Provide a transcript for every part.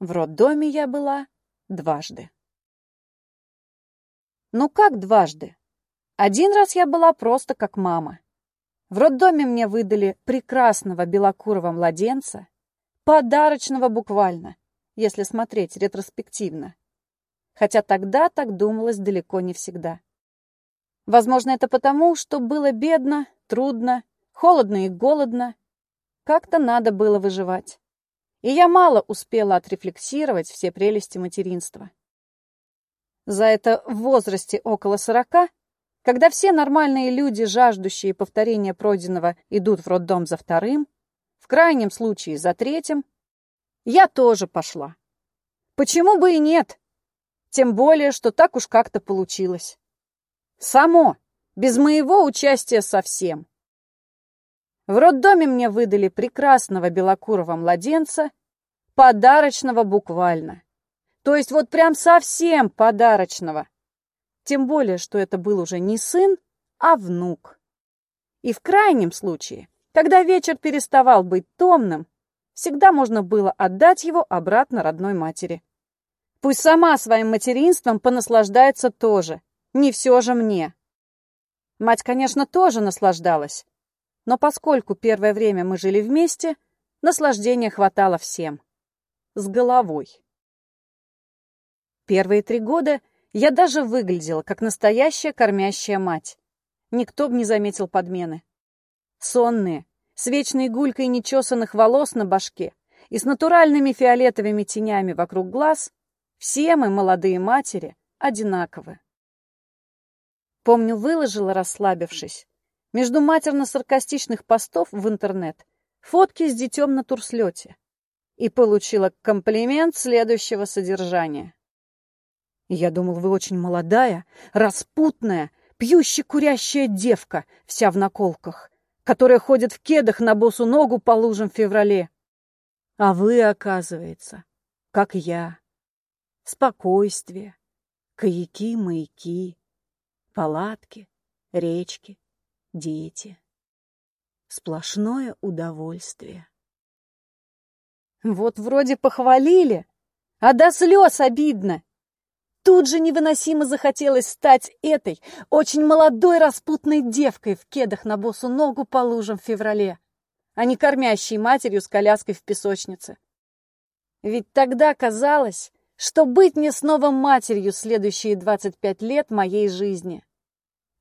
В роддоме я была дважды. Ну как дважды? Один раз я была просто как мама. В роддоме мне выдали прекрасного белокурого младенца, подарочного буквально, если смотреть ретроспективно. Хотя тогда так думалось далеко не всегда. Возможно, это потому, что было бедно, трудно, холодно и голодно. Как-то надо было выживать и я мало успела отрефлексировать все прелести материнства. За это в возрасте около сорока, когда все нормальные люди, жаждущие повторения пройденного, идут в роддом за вторым, в крайнем случае за третьим, я тоже пошла. Почему бы и нет? Тем более, что так уж как-то получилось. Само, без моего участия совсем. В роддоме мне выдали прекрасного белокурого младенца, подарочного буквально. То есть вот прям совсем подарочного. Тем более, что это был уже не сын, а внук. И в крайнем случае, когда вечер переставал быть томным, всегда можно было отдать его обратно родной матери. Пусть сама своим материнством понаслаждается тоже, не все же мне. Мать, конечно, тоже наслаждалась, но поскольку первое время мы жили вместе, наслаждения хватало всем. С головой. Первые три года я даже выглядела как настоящая кормящая мать. Никто бы не заметил подмены. Сонные, с вечной гулькой нечесанных волос на башке и с натуральными фиолетовыми тенями вокруг глаз, все мы, молодые матери, одинаковы. Помню, выложила, расслабившись, между матерно-саркастичных постов в интернет фотки с детем на турслете и получила комплимент следующего содержания. «Я думал, вы очень молодая, распутная, пьющая-курящая девка, вся в наколках, которая ходит в кедах на босу ногу по лужам в феврале. А вы, оказывается, как я. Спокойствие, каяки-маяки, палатки, речки, дети. Сплошное удовольствие. Вот вроде похвалили, а до слез обидно. Тут же невыносимо захотелось стать этой очень молодой распутной девкой в кедах на босу ногу по лужам в феврале, а не кормящей матерью с коляской в песочнице. Ведь тогда казалось, что быть мне снова матерью следующие 25 лет моей жизни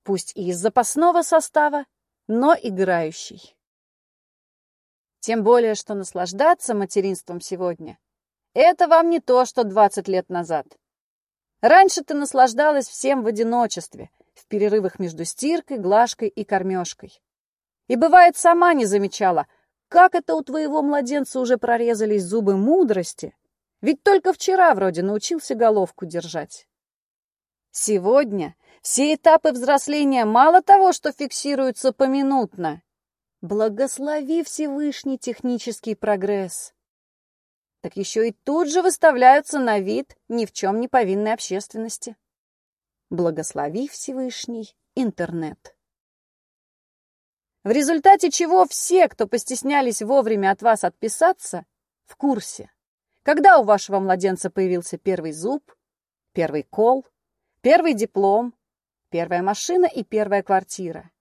пусть и из запасного состава, но играющий. Тем более, что наслаждаться материнством сегодня — это вам не то, что 20 лет назад. Раньше ты наслаждалась всем в одиночестве, в перерывах между стиркой, глажкой и кормежкой. И бывает, сама не замечала, как это у твоего младенца уже прорезались зубы мудрости, ведь только вчера вроде научился головку держать. Сегодня все этапы взросления мало того, что фиксируются поминутно. Благослови Всевышний технический прогресс. Так еще и тут же выставляются на вид ни в чем не повинной общественности. Благослови Всевышний интернет. В результате чего все, кто постеснялись вовремя от вас отписаться, в курсе. Когда у вашего младенца появился первый зуб, первый кол, первый диплом, первая машина и первая квартира.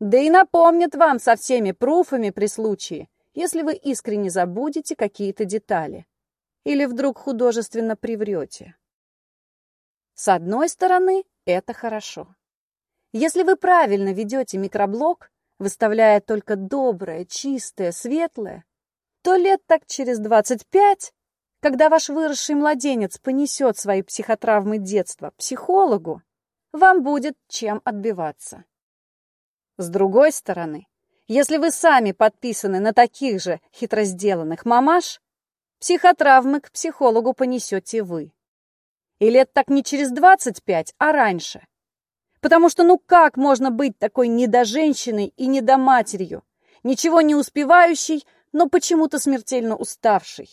Да и напомнят вам со всеми пруфами при случае, если вы искренне забудете какие-то детали или вдруг художественно приврете. С одной стороны, это хорошо. Если вы правильно ведете микроблог, выставляя только доброе, чистое, светлое, то лет так через 25, когда ваш выросший младенец понесет свои психотравмы детства психологу, вам будет чем отбиваться. С другой стороны, если вы сами подписаны на таких же хитро сделанных мамаш, психотравмы к психологу понесете вы. И лет так не через 25, а раньше. Потому что ну как можно быть такой недоженщиной и недоматерью, ничего не успевающей, но почему-то смертельно уставшей,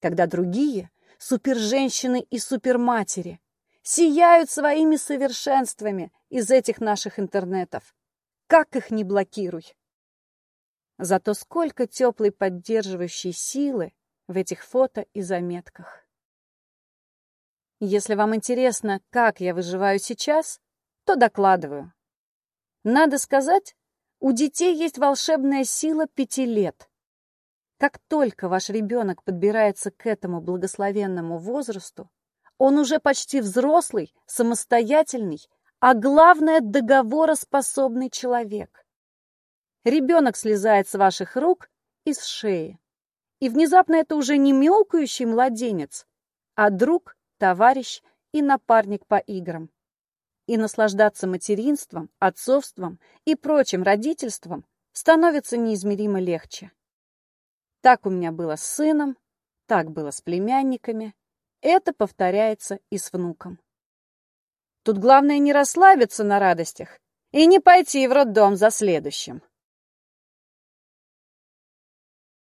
когда другие — суперженщины и суперматери, сияют своими совершенствами из этих наших интернетов. Как их не блокируй! Зато сколько теплой поддерживающей силы в этих фото и заметках. Если вам интересно, как я выживаю сейчас, то докладываю. Надо сказать, у детей есть волшебная сила пяти лет. Как только ваш ребенок подбирается к этому благословенному возрасту, он уже почти взрослый, самостоятельный, а главное, договороспособный человек. Ребенок слезает с ваших рук и с шеи. И внезапно это уже не мяукающий младенец, а друг, товарищ и напарник по играм. И наслаждаться материнством, отцовством и прочим родительством становится неизмеримо легче. Так у меня было с сыном, так было с племянниками, это повторяется и с внуком. Тут главное не расслабиться на радостях и не пойти в роддом за следующим.